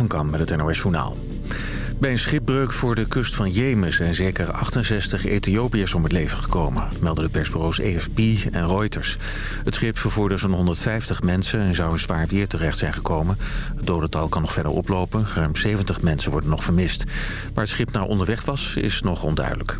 van Kam met het NOS Journaal. Bij een schipbreuk voor de kust van Jemen zijn zeker 68 Ethiopiërs om het leven gekomen, melden de persbureaus AFP en Reuters. Het schip vervoerde zo'n 150 mensen en zou in zwaar weer terecht zijn gekomen. Het dodental kan nog verder oplopen, ruim 70 mensen worden nog vermist. Waar het schip naar onderweg was, is nog onduidelijk.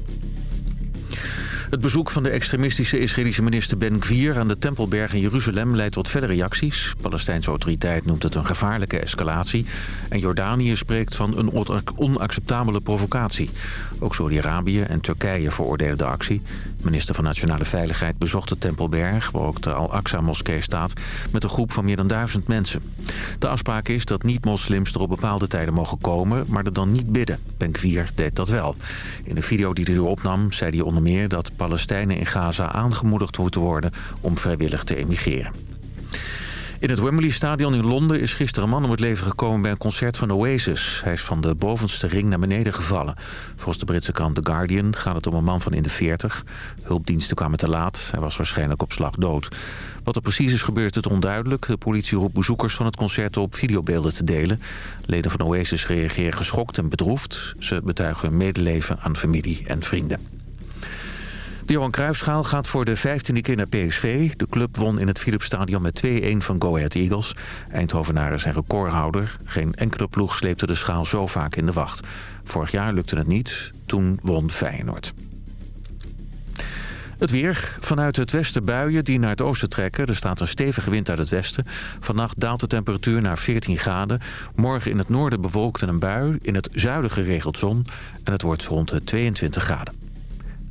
Het bezoek van de extremistische Israëlische minister Ben Gvir aan de Tempelberg in Jeruzalem leidt tot verdere reacties. De Palestijnse autoriteit noemt het een gevaarlijke escalatie. En Jordanië spreekt van een onacceptabele provocatie. Ook Saudi-Arabië en Turkije veroordelen de actie. Minister van Nationale Veiligheid bezocht de Tempelberg, waar ook de Al-Aqsa-moskee staat, met een groep van meer dan duizend mensen. De afspraak is dat niet-moslims er op bepaalde tijden mogen komen, maar er dan niet bidden. Ben Gvir deed dat wel. In de video die hij opnam zei hij onder meer dat Palestijnen in Gaza aangemoedigd moeten worden om vrijwillig te emigreren. In het Wembley Stadion in Londen is gisteren een man om het leven gekomen bij een concert van Oasis. Hij is van de bovenste ring naar beneden gevallen. Volgens de Britse krant The Guardian gaat het om een man van in de 40. Hulpdiensten kwamen te laat. Hij was waarschijnlijk op slag dood. Wat er precies is gebeurd is onduidelijk. De politie roept bezoekers van het concert op videobeelden te delen. Leden van Oasis reageren geschokt en bedroefd. Ze betuigen hun medeleven aan familie en vrienden. De Johan Cruijffschaal gaat voor de vijftiende keer naar PSV. De club won in het Philipsstadion met 2-1 van Go Ahead Eagles. Eindhovenaren zijn recordhouder. Geen enkele ploeg sleepte de schaal zo vaak in de wacht. Vorig jaar lukte het niet. Toen won Feyenoord. Het weer. Vanuit het westen buien die naar het oosten trekken. Er staat een stevige wind uit het westen. Vannacht daalt de temperatuur naar 14 graden. Morgen in het noorden bewolkt en een bui. In het zuiden geregeld zon. En het wordt rond de 22 graden.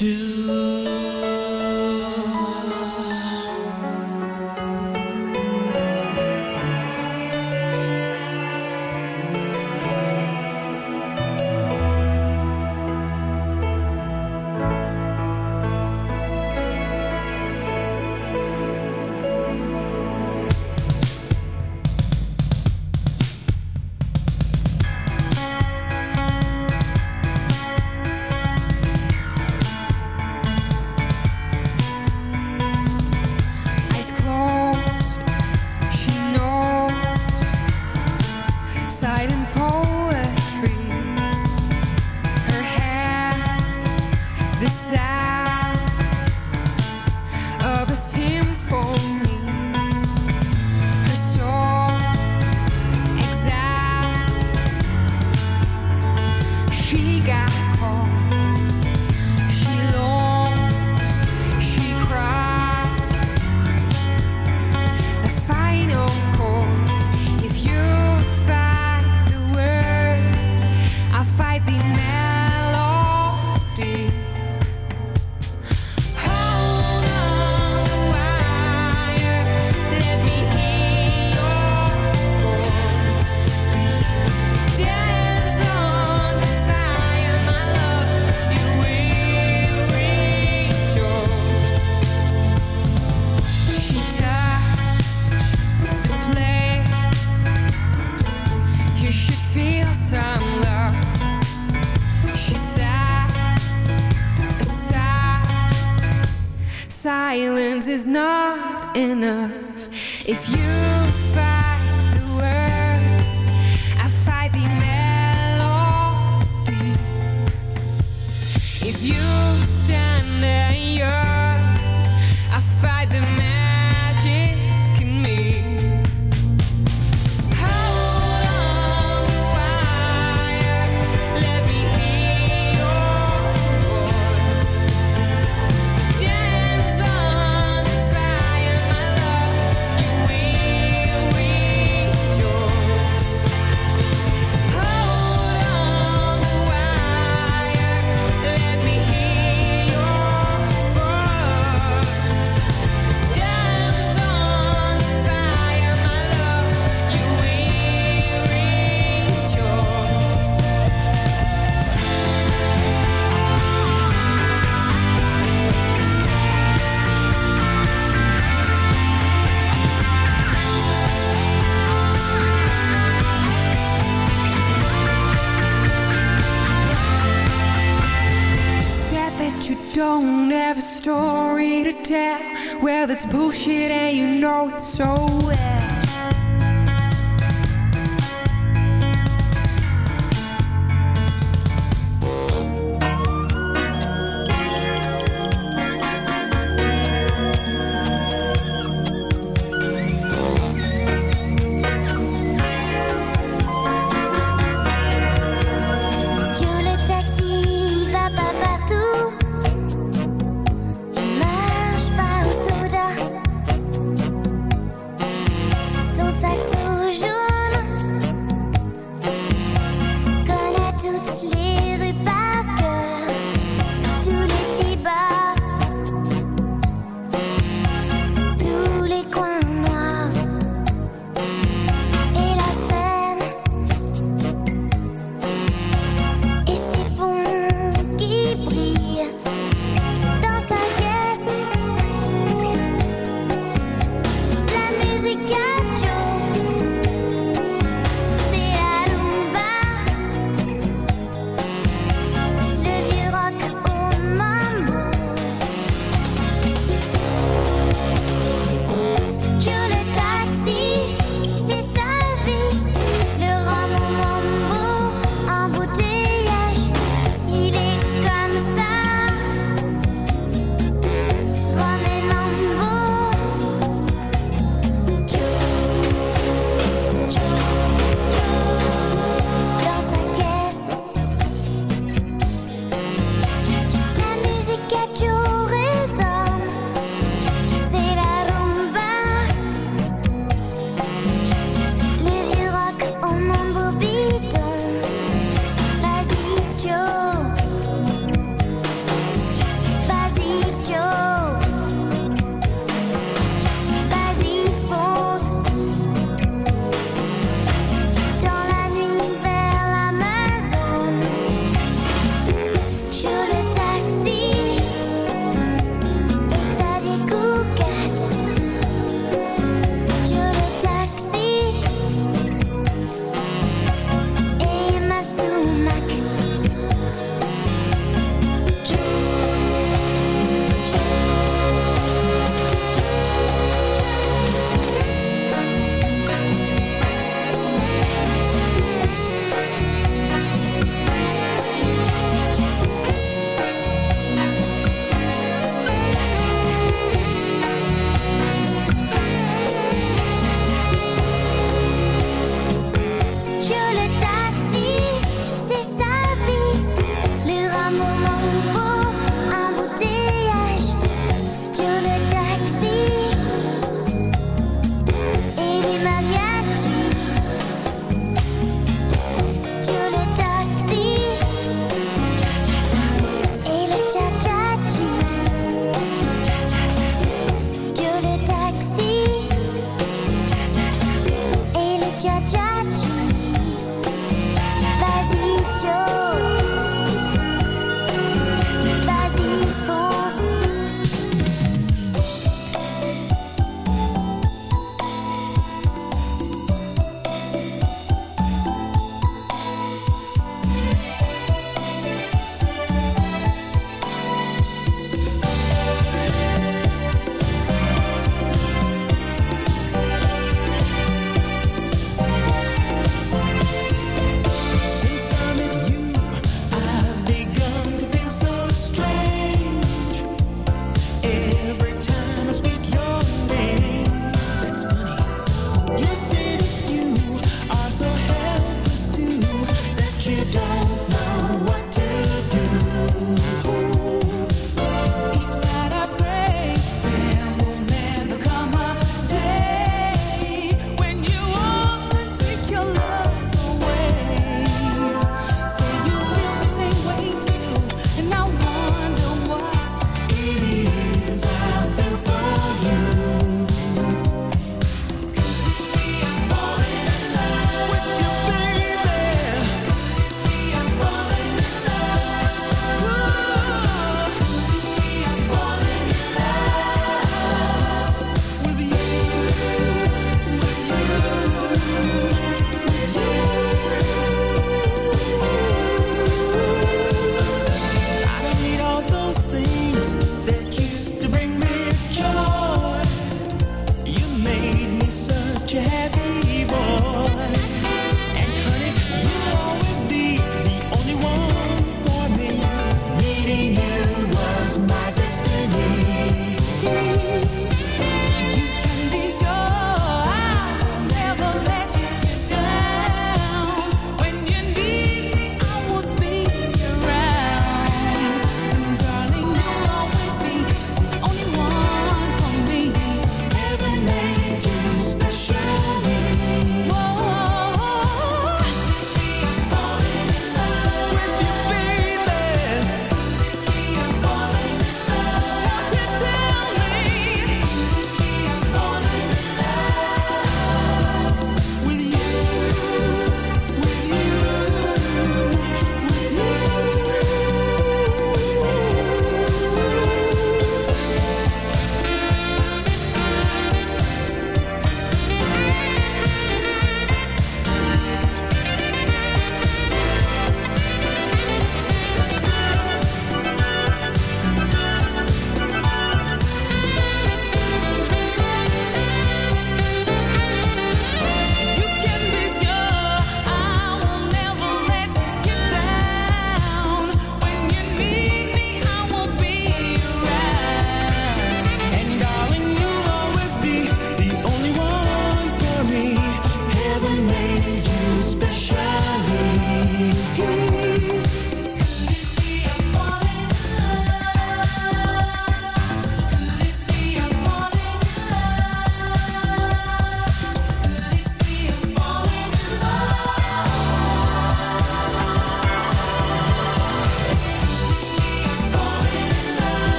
do.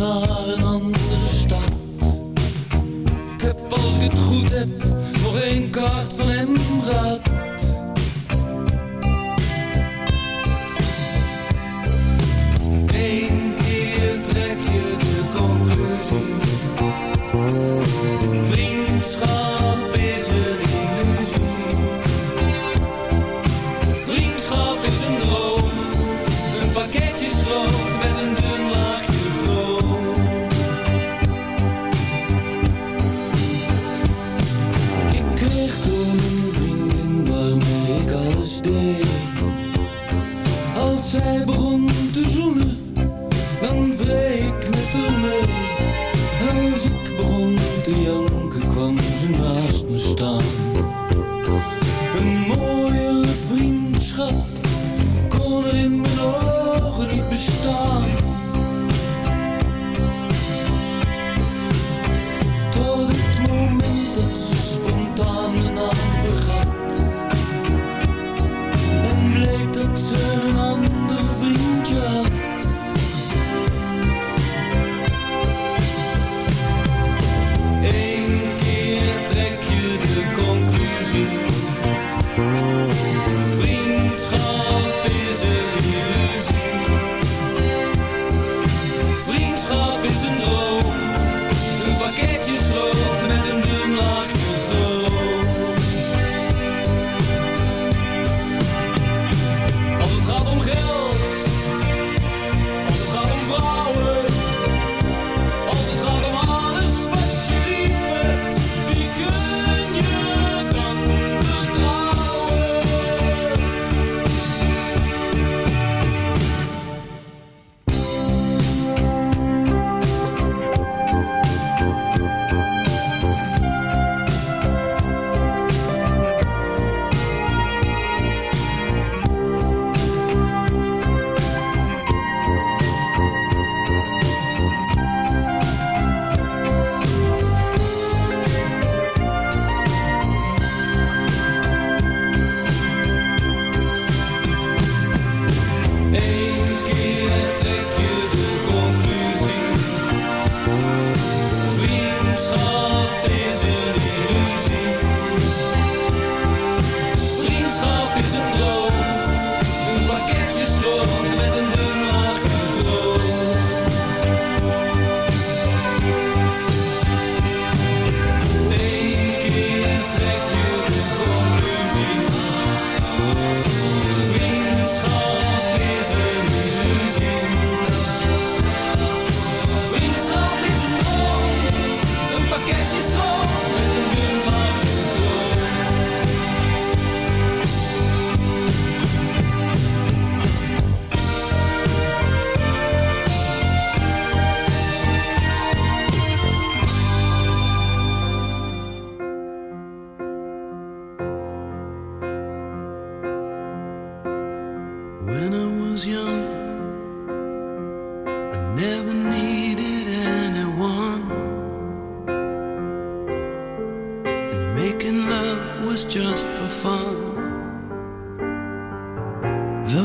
naar een andere stad. Ik heb als ik het goed heb nog één kaart van hem gehad.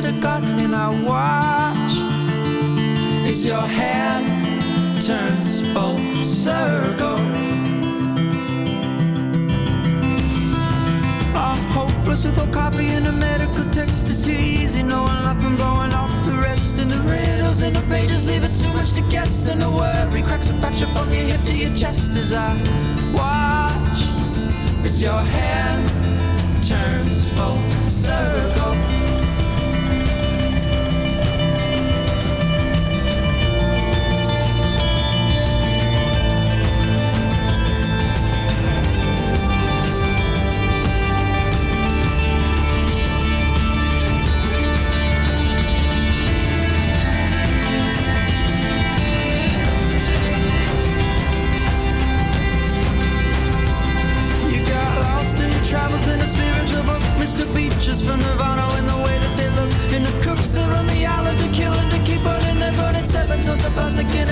To God. And I watch as your hand turns full circle. I'm hopeless without coffee and a medical text. It's too easy knowing I'm blowing off the rest. And the riddles in the pages leave it too much to guess. And the worry cracks a fracture from your hip to your chest as I watch as your hand turns full circle.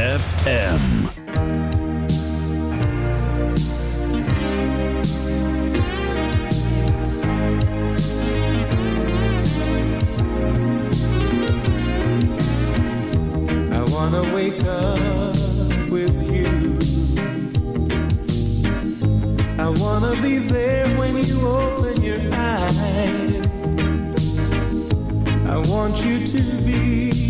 ZFM. I wanna wake up with you. I wanna be there when you open your eyes. I want you to be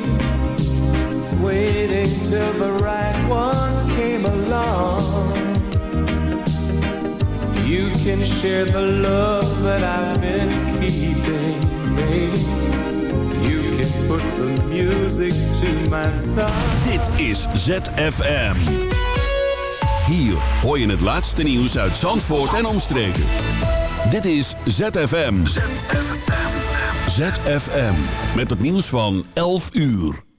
waiting till the right one came along. You can share the love that I've been keeping, baby. You can put the music to my song. Dit is ZFM. Hier hoor je het laatste nieuws uit Zandvoort en omstreken. Dit is ZFM. ZFM. Met het nieuws van 11 uur.